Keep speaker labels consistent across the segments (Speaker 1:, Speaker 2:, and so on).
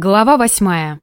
Speaker 1: Глава восьмая.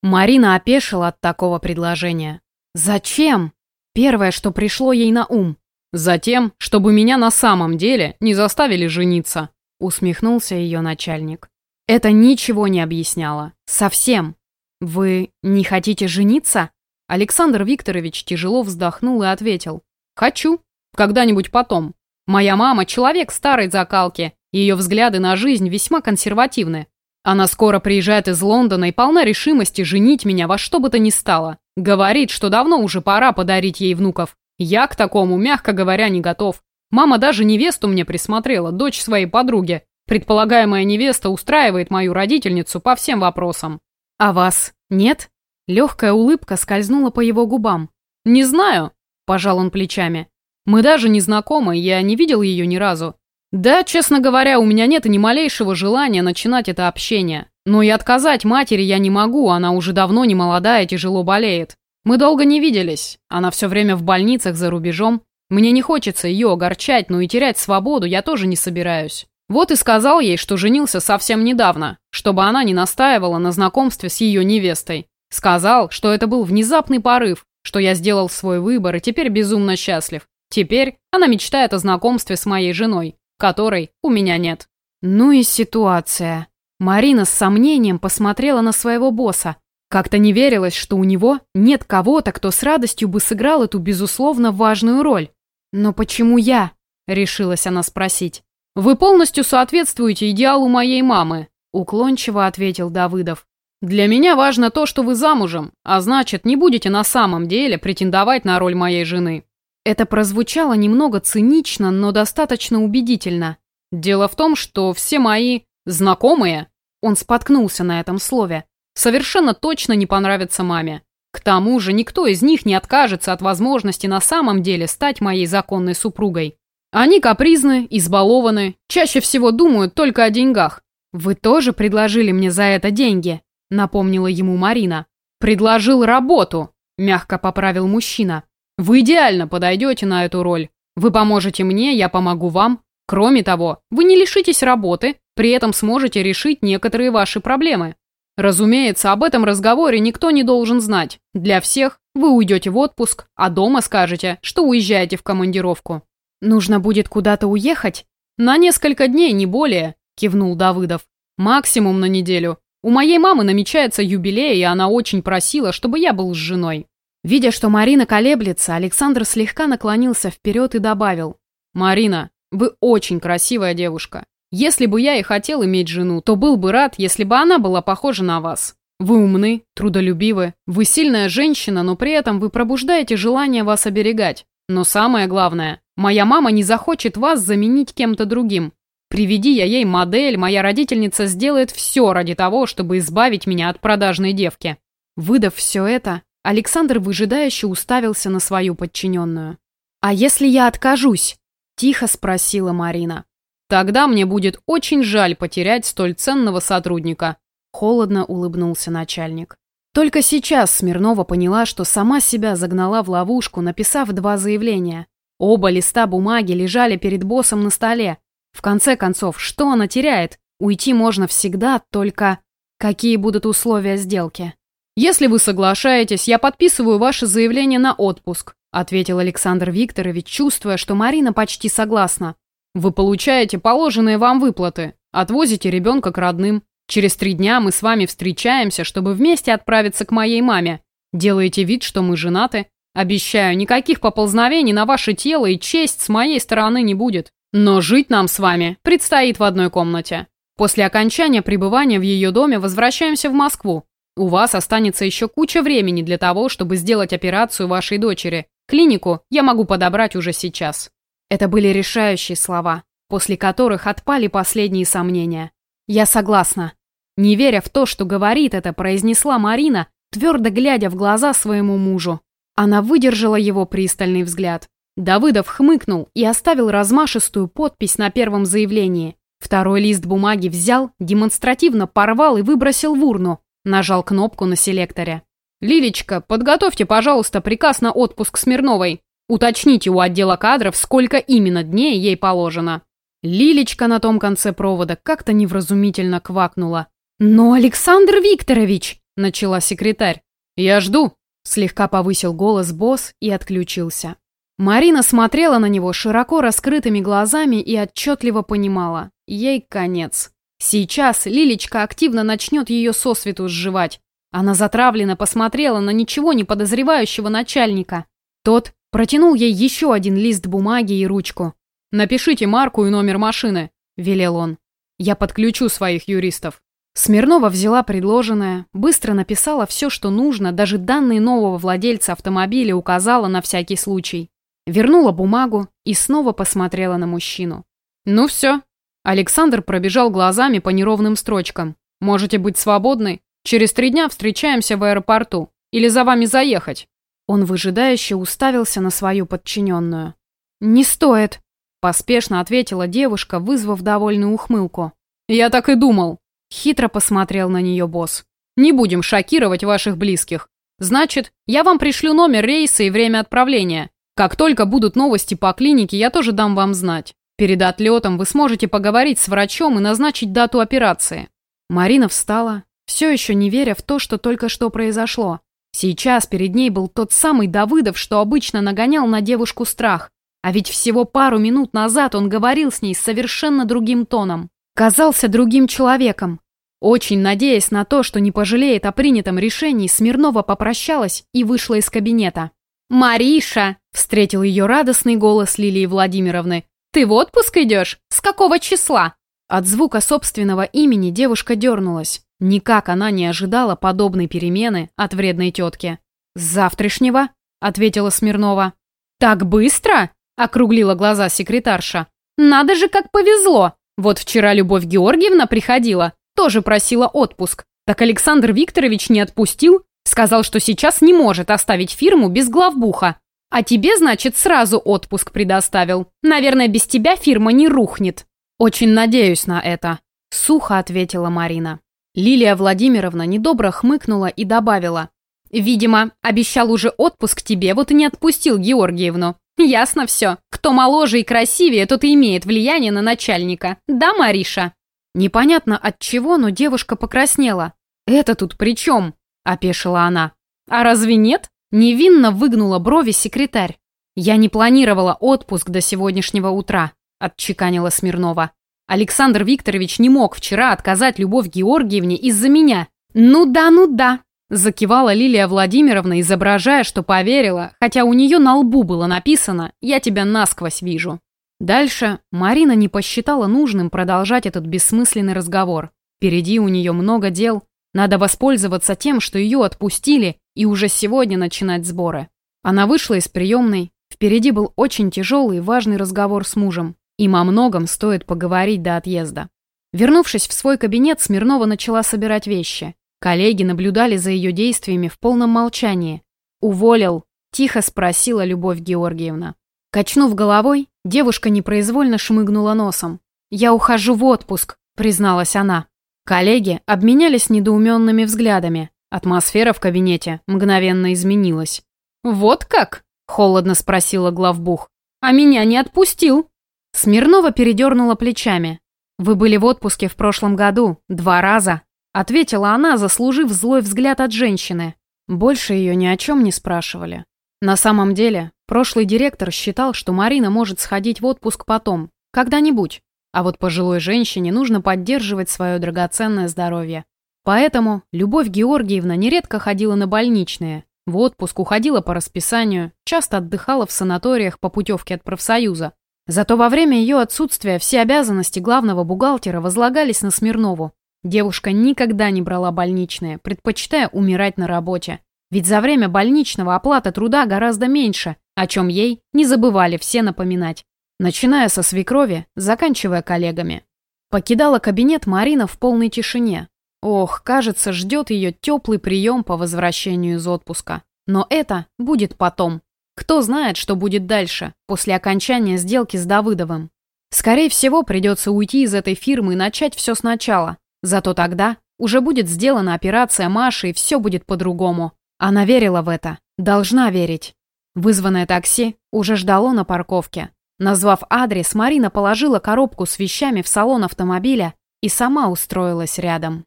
Speaker 1: Марина опешила от такого предложения. «Зачем?» Первое, что пришло ей на ум.
Speaker 2: «Затем, чтобы меня на самом деле не заставили жениться»,
Speaker 1: усмехнулся ее начальник. Это ничего не объясняло. Совсем. «Вы не хотите жениться?» Александр Викторович тяжело вздохнул и ответил.
Speaker 2: «Хочу. Когда-нибудь потом. Моя мама – человек старой закалки. Ее взгляды на жизнь весьма консервативны. Она скоро приезжает из Лондона и полна решимости женить меня во что бы то ни стало. Говорит, что давно уже пора подарить ей внуков. Я к такому, мягко говоря, не готов. Мама даже невесту мне присмотрела, дочь своей подруги. Предполагаемая невеста устраивает мою родительницу по всем вопросам.
Speaker 1: А вас нет? Легкая улыбка скользнула по его губам.
Speaker 2: Не знаю, пожал он плечами. Мы даже не знакомы, я не видел ее ни разу. Да, честно говоря, у меня нет ни малейшего желания начинать это общение. Но и отказать матери я не могу, она уже давно не молодая, тяжело болеет. Мы долго не виделись, она все время в больницах за рубежом. Мне не хочется ее огорчать, но и терять свободу я тоже не собираюсь. Вот и сказал ей, что женился совсем недавно, чтобы она не настаивала на знакомстве с ее невестой. Сказал, что это был внезапный порыв, что я сделал свой выбор и теперь безумно счастлив. Теперь она мечтает о знакомстве с моей женой которой у меня нет.
Speaker 1: Ну и ситуация. Марина с сомнением посмотрела на своего босса. Как-то не верилось, что у него нет кого-то, кто с радостью бы сыграл эту безусловно важную роль. «Но почему я?» – решилась она спросить.
Speaker 2: «Вы полностью соответствуете идеалу моей мамы», – уклончиво ответил Давыдов. «Для меня важно то, что вы замужем, а значит, не будете на самом деле претендовать на роль моей жены.
Speaker 1: Это прозвучало немного цинично, но достаточно убедительно.
Speaker 2: Дело в том, что все мои знакомые, он споткнулся на этом слове, совершенно точно не понравятся маме. К тому же никто из них не откажется от возможности на самом деле стать моей законной супругой. Они капризны, избалованы, чаще всего думают только о деньгах.
Speaker 1: «Вы тоже предложили мне за это деньги», — напомнила ему Марина.
Speaker 2: «Предложил работу», — мягко поправил мужчина. Вы идеально подойдете на эту роль. Вы поможете мне, я помогу вам. Кроме того, вы не лишитесь работы, при этом сможете решить некоторые ваши проблемы. Разумеется, об этом разговоре никто не должен знать. Для всех вы уйдете в отпуск, а дома скажете, что уезжаете в командировку.
Speaker 1: Нужно будет куда-то уехать?
Speaker 2: На несколько дней, не более, кивнул Давыдов. Максимум на неделю. У моей мамы намечается юбилей, и она очень просила, чтобы я был с женой.
Speaker 1: Видя, что Марина колеблется, Александр слегка наклонился вперед и добавил.
Speaker 2: «Марина, вы очень красивая девушка. Если бы я и хотел иметь жену, то был бы рад, если бы она была похожа на вас. Вы умны, трудолюбивы, вы сильная женщина, но при этом вы пробуждаете желание вас оберегать. Но самое главное, моя мама не захочет вас заменить кем-то другим. Приведи я ей модель, моя родительница сделает все ради того, чтобы избавить меня от продажной девки».
Speaker 1: Выдав все это, Александр выжидающе уставился на свою подчиненную. «А если я откажусь?» – тихо спросила Марина.
Speaker 2: «Тогда мне будет очень жаль потерять столь ценного сотрудника», –
Speaker 1: холодно улыбнулся начальник. Только сейчас Смирнова поняла, что сама себя загнала в ловушку, написав два заявления. Оба листа бумаги лежали перед боссом на столе. В конце концов, что она теряет? Уйти можно всегда, только... Какие будут условия сделки?
Speaker 2: «Если вы соглашаетесь, я подписываю ваше заявление на отпуск», ответил Александр Викторович, чувствуя, что Марина почти согласна. «Вы получаете положенные вам выплаты, отвозите ребенка к родным. Через три дня мы с вами встречаемся, чтобы вместе отправиться к моей маме. Делаете вид, что мы женаты. Обещаю, никаких поползновений на ваше тело и честь с моей стороны не будет. Но жить нам с вами предстоит в одной комнате. После окончания пребывания в ее доме возвращаемся в Москву. У вас останется еще куча времени для того, чтобы сделать операцию вашей дочери. Клинику я могу подобрать уже сейчас».
Speaker 1: Это были решающие слова, после которых отпали последние сомнения. «Я согласна». Не веря в то, что говорит это, произнесла Марина, твердо глядя в глаза своему мужу. Она выдержала его пристальный взгляд. Давыдов хмыкнул и оставил размашистую подпись на первом заявлении. Второй лист бумаги взял, демонстративно порвал и выбросил в урну. Нажал кнопку на селекторе.
Speaker 2: «Лилечка, подготовьте, пожалуйста, приказ на отпуск Смирновой. Уточните у отдела кадров, сколько именно дней ей положено».
Speaker 1: Лилечка на том конце провода как-то невразумительно квакнула. «Но, Александр Викторович!» — начала секретарь.
Speaker 2: «Я жду!»
Speaker 1: — слегка повысил голос босс и отключился. Марина смотрела на него широко раскрытыми глазами и отчетливо понимала. Ей конец. Сейчас Лилечка активно начнет ее сосвету сживать. Она затравленно посмотрела на ничего не подозревающего начальника. Тот протянул ей еще один лист бумаги и ручку.
Speaker 2: «Напишите марку и номер машины», — велел он. «Я подключу своих юристов».
Speaker 1: Смирнова взяла предложенное, быстро написала все, что нужно, даже данные нового владельца автомобиля указала на всякий случай. Вернула бумагу и снова посмотрела на мужчину.
Speaker 2: «Ну все». Александр пробежал глазами по неровным строчкам. «Можете быть свободны. Через три дня встречаемся в аэропорту. Или за вами заехать».
Speaker 1: Он выжидающе уставился на свою подчиненную. «Не стоит», — поспешно ответила девушка, вызвав довольную ухмылку.
Speaker 2: «Я так и думал»,
Speaker 1: Хитро посмотрел на нее босс.
Speaker 2: «Не будем шокировать ваших близких. Значит, я вам пришлю номер рейса и время отправления. Как только будут новости по клинике, я тоже дам вам знать. Перед отлетом вы сможете поговорить с врачом и назначить дату операции».
Speaker 1: Марина встала, все еще не веря в то, что только что произошло. Сейчас перед ней был тот самый Давыдов, что обычно нагонял на девушку страх. А ведь всего пару минут назад он говорил с ней совершенно другим тоном казался другим человеком. Очень надеясь на то, что не пожалеет о принятом решении, Смирнова попрощалась и вышла из кабинета.
Speaker 3: «Мариша!» — встретил ее радостный голос Лилии Владимировны. «Ты в отпуск идешь? С какого числа?»
Speaker 1: От звука собственного имени девушка дернулась. Никак она не ожидала подобной перемены от вредной тетки.
Speaker 3: «С завтрашнего?» — ответила Смирнова.
Speaker 1: «Так быстро?» — округлила глаза секретарша.
Speaker 3: «Надо же, как повезло! Вот вчера Любовь Георгиевна приходила, тоже просила отпуск. Так Александр Викторович не отпустил, сказал, что сейчас не может оставить фирму без главбуха. А тебе, значит, сразу отпуск предоставил. Наверное, без тебя фирма не рухнет.
Speaker 1: Очень надеюсь на это, сухо ответила Марина. Лилия Владимировна недобро хмыкнула и добавила.
Speaker 3: «Видимо, обещал уже отпуск тебе, вот и не отпустил Георгиевну. Ясно все. Кто моложе и красивее, тот и имеет влияние на начальника. Да, Мариша?
Speaker 1: Непонятно от чего, но девушка покраснела. «Это тут при чем?» – опешила она.
Speaker 3: «А разве нет?» – невинно выгнула брови секретарь.
Speaker 1: «Я не планировала отпуск до сегодняшнего утра», – отчеканила Смирнова. «Александр Викторович не мог вчера отказать Любовь Георгиевне из-за меня».
Speaker 3: «Ну да, ну да»,
Speaker 1: Закивала Лилия Владимировна, изображая, что поверила, хотя у нее на лбу было написано «Я тебя насквозь вижу». Дальше Марина не посчитала нужным продолжать этот бессмысленный разговор. Впереди у нее много дел. Надо воспользоваться тем, что ее отпустили, и уже сегодня начинать сборы. Она вышла из приемной. Впереди был очень тяжелый и важный разговор с мужем. Им о многом стоит поговорить до отъезда. Вернувшись в свой кабинет, Смирнова начала собирать вещи. Коллеги наблюдали за ее действиями в полном молчании. «Уволил?» – тихо спросила Любовь Георгиевна. Качнув головой, девушка непроизвольно шмыгнула носом. «Я ухожу в отпуск», – призналась она. Коллеги обменялись недоуменными взглядами. Атмосфера в кабинете мгновенно изменилась.
Speaker 3: «Вот как?» – холодно спросила главбух. «А меня не отпустил?»
Speaker 1: Смирнова передернула плечами. «Вы были в отпуске в прошлом году, два раза», Ответила она, заслужив злой взгляд от женщины. Больше ее ни о чем не спрашивали. На самом деле, прошлый директор считал, что Марина может сходить в отпуск потом, когда-нибудь. А вот пожилой женщине нужно поддерживать свое драгоценное здоровье. Поэтому Любовь Георгиевна нередко ходила на больничные, в отпуск уходила по расписанию, часто отдыхала в санаториях по путевке от профсоюза. Зато во время ее отсутствия все обязанности главного бухгалтера возлагались на Смирнову, Девушка никогда не брала больничные, предпочитая умирать на работе. Ведь за время больничного оплата труда гораздо меньше, о чем ей не забывали все напоминать. Начиная со свекрови, заканчивая коллегами. Покидала кабинет Марина в полной тишине. Ох, кажется, ждет ее теплый прием по возвращению из отпуска. Но это будет потом. Кто знает, что будет дальше, после окончания сделки с Давыдовым. Скорее всего, придется уйти из этой фирмы и начать все сначала. Зато тогда уже будет сделана операция Маши, и все будет по-другому. Она верила в это. Должна верить. Вызванное такси уже ждало на парковке. Назвав адрес, Марина положила коробку с вещами в салон автомобиля и сама устроилась рядом.